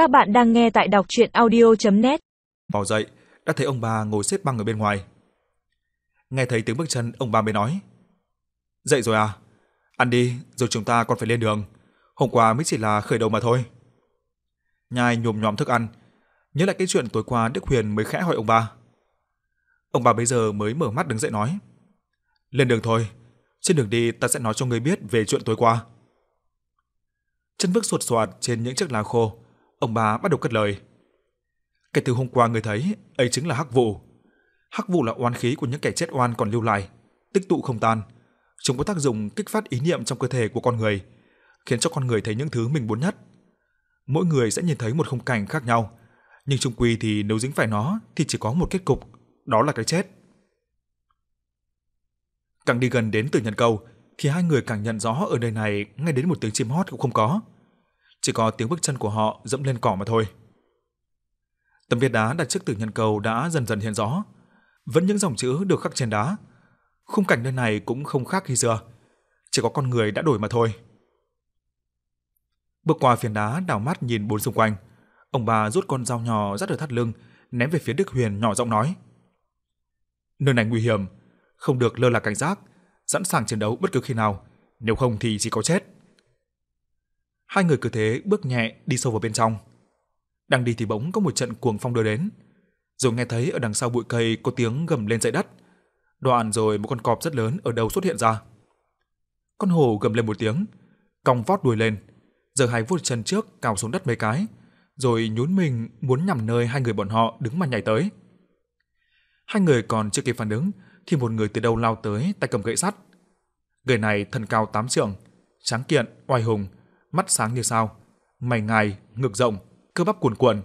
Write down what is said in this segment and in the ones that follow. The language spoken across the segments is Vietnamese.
Các bạn đang nghe tại đọc audio net Bỏ dậy, đã thấy ông bà ngồi xếp bằng ở bên ngoài. Nghe thấy tiếng bước chân, ông bà mới nói. Dậy rồi à? Ăn đi, rồi chúng ta còn phải lên đường. Hôm qua mới chỉ là khởi đầu mà thôi. Nhai nhồm nhòm thức ăn, nhớ lại cái chuyện tối qua Đức Huyền mới khẽ hỏi ông bà. Ông bà bây giờ mới mở mắt đứng dậy nói. Lên đường thôi, trên đường đi ta sẽ nói cho người biết về chuyện tối qua. Chân bước sột soạt trên những chiếc lá khô, ông bà bắt đầu cất lời. Kể từ hôm qua người thấy, ấy chính là hắc vụ. Hắc vụ là oan khí của những kẻ chết oan còn lưu lại, tích tụ không tan. Chúng có tác dụng kích phát ý niệm trong cơ thể của con người, khiến cho con người thấy những thứ mình muốn nhất. Mỗi người sẽ nhìn thấy một khung cảnh khác nhau, nhưng chung quy thì nếu dính phải nó thì chỉ có một kết cục, đó là cái chết. Càng đi gần đến từ nhân câu, thì hai người càng nhận rõ ở đời này ngay đến một tiếng chim hót cũng không có. Chỉ có tiếng bước chân của họ dẫm lên cỏ mà thôi. Tấm viết đá đặt trước tử nhân cầu đã dần dần hiện rõ. Vẫn những dòng chữ được khắc trên đá. Khung cảnh nơi này cũng không khác khi xưa. Chỉ có con người đã đổi mà thôi. Bước qua phiến đá đảo mắt nhìn bốn xung quanh. Ông bà rút con dao nhỏ dắt ở thắt lưng, ném về phía Đức Huyền nhỏ giọng nói. Nơi này nguy hiểm, không được lơ là cảnh giác, sẵn sàng chiến đấu bất cứ khi nào, nếu không thì chỉ có chết. Hai người cứ thế bước nhẹ đi sâu vào bên trong. Đang đi thì bỗng có một trận cuồng phong đưa đến, rồi nghe thấy ở đằng sau bụi cây có tiếng gầm lên dậy đất. Đoạn rồi một con cọp rất lớn ở đầu xuất hiện ra. Con hổ gầm lên một tiếng, cong vót đuôi lên, giờ hai vuốt chân trước cào xuống đất mấy cái, rồi nhún mình muốn nhằm nơi hai người bọn họ đứng mà nhảy tới. Hai người còn chưa kịp phản ứng thì một người từ đâu lao tới tay cầm gậy sắt. Người này thân cao tám trượng, tráng kiện, oai hùng, mắt sáng như sao, mày ngài, ngực rộng, cơ bắp cuồn cuộn.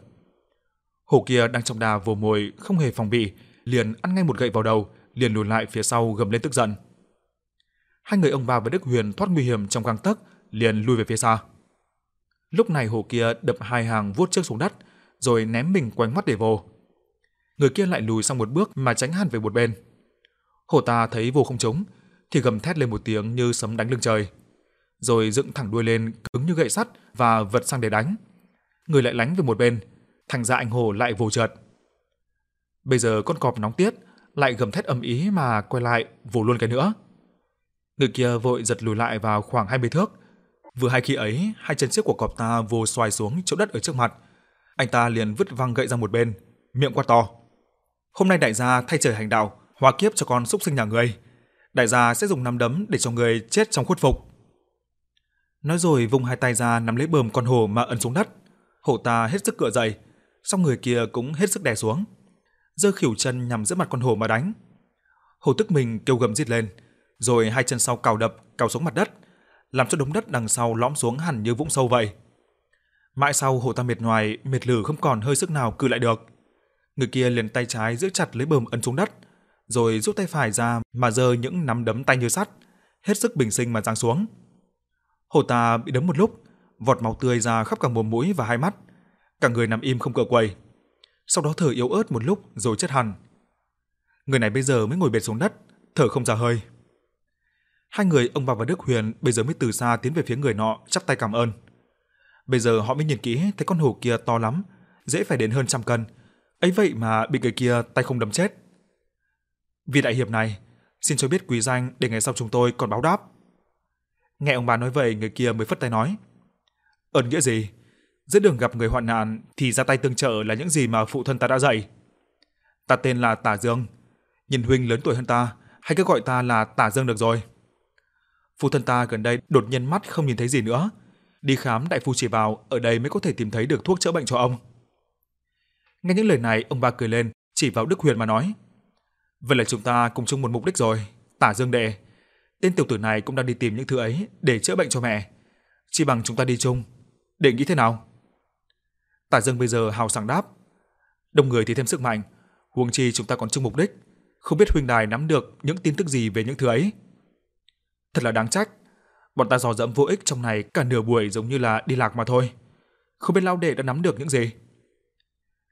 Hổ kia đang trong đà vồ mồi không hề phòng bị, liền ăn ngay một gậy vào đầu, liền lùi lại phía sau gầm lên tức giận. Hai người ông bà và Đức Huyền thoát nguy hiểm trong gang tấc, liền lui về phía xa. Lúc này hổ kia đập hai hàng vuốt trước xuống đất, rồi ném mình quanh mắt để vô. Người kia lại lùi sang một bước mà tránh hẳn về một bên. Hổ ta thấy vô không trúng, thì gầm thét lên một tiếng như sấm đánh lưng trời, rồi dựng thẳng đuôi lên cứng như gậy sắt và vật sang để đánh. Người lại lánh về một bên, thành ra anh hồ lại vồ trượt. Bây giờ con cọp nóng tiết lại gầm thét ầm ý mà quay lại vồ luôn cái nữa. Người kia vội giật lùi lại vào khoảng 20 thước. Vừa hai khi ấy, hai chân trước của cọp ta vồ xoài xuống chỗ đất ở trước mặt. Anh ta liền vứt văng gậy ra một bên, miệng quát to. Hôm nay đại gia thay trời hành đạo, hóa kiếp cho con súc sinh nhà người. Đại gia sẽ dùng nắm đấm để cho người chết trong khuất phục. Nói rồi vùng hai tay ra nắm lấy bờm con hổ mà ấn xuống đất. Hổ ta hết sức cựa dậy, song người kia cũng hết sức đè xuống. Giơ khỉu chân nhằm giữa mặt con hổ mà đánh. Hổ tức mình kêu gầm rít lên, rồi hai chân sau cào đập, cào xuống mặt đất, làm cho đống đất đằng sau lõm xuống hẳn như vũng sâu vậy. Mãi sau hổ ta mệt nhoài, mệt lử không còn hơi sức nào cử lại được. Người kia liền tay trái giữ chặt lấy bờm ấn xuống đất, rồi rút tay phải ra mà giơ những nắm đấm tay như sắt, hết sức bình sinh mà giáng xuống. Hổ ta bị đấm một lúc, vọt máu tươi ra khắp cả mồm mũi và hai mắt, cả người nằm im không cựa quậy. Sau đó thở yếu ớt một lúc rồi chết hẳn. Người này bây giờ mới ngồi bệt xuống đất, thở không ra hơi. Hai người ông bà và Đức Huyền bây giờ mới từ xa tiến về phía người nọ chắp tay cảm ơn. Bây giờ họ mới nhìn kỹ thấy con hổ kia to lắm, dễ phải đến hơn trăm cân. Ấy vậy mà bị người kia tay không đấm chết. Vì đại hiệp này, xin cho biết quý danh để ngày sau chúng tôi còn báo đáp. Nghe ông bà nói vậy, người kia mới phất tay nói. Ơn nghĩa gì? Giữa đường gặp người hoạn nạn thì ra tay tương trợ là những gì mà phụ thân ta đã dạy. Ta tên là Tả Dương, nhìn huynh lớn tuổi hơn ta, hay cứ gọi ta là Tả Dương được rồi. Phụ thân ta gần đây đột nhiên mắt không nhìn thấy gì nữa. Đi khám đại phu chỉ vào, ở đây mới có thể tìm thấy được thuốc chữa bệnh cho ông. Nghe những lời này, ông ba cười lên, chỉ vào Đức Huyền mà nói. Vậy là chúng ta cùng chung một mục đích rồi, Tả Dương đệ. Tên tiểu tử này cũng đang đi tìm những thứ ấy để chữa bệnh cho mẹ. Chỉ bằng chúng ta đi chung. Để nghĩ thế nào? Tả Dương bây giờ hào sảng đáp. Đông người thì thêm sức mạnh. Huống chi chúng ta còn chung mục đích. Không biết huynh đài nắm được những tin tức gì về những thứ ấy. Thật là đáng trách. Bọn ta dò dẫm vô ích trong này cả nửa buổi giống như là đi lạc mà thôi. Không biết lão đệ đã nắm được những gì.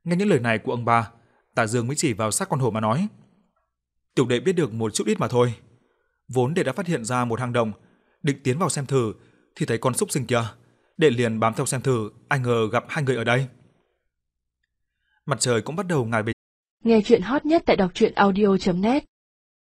Nghe những lời này của ông ba, Tả Dương mới chỉ vào xác con hổ mà nói. Tiểu đệ biết được một chút ít mà thôi. Vốn để đã phát hiện ra một hang động, định tiến vào xem thử thì thấy con súc sinh kia, đệ liền bám theo xem thử, ai ngờ gặp hai người ở đây. Mặt trời cũng bắt đầu ngả về. Nghe chuyện hot nhất tại đọc truyện audio.net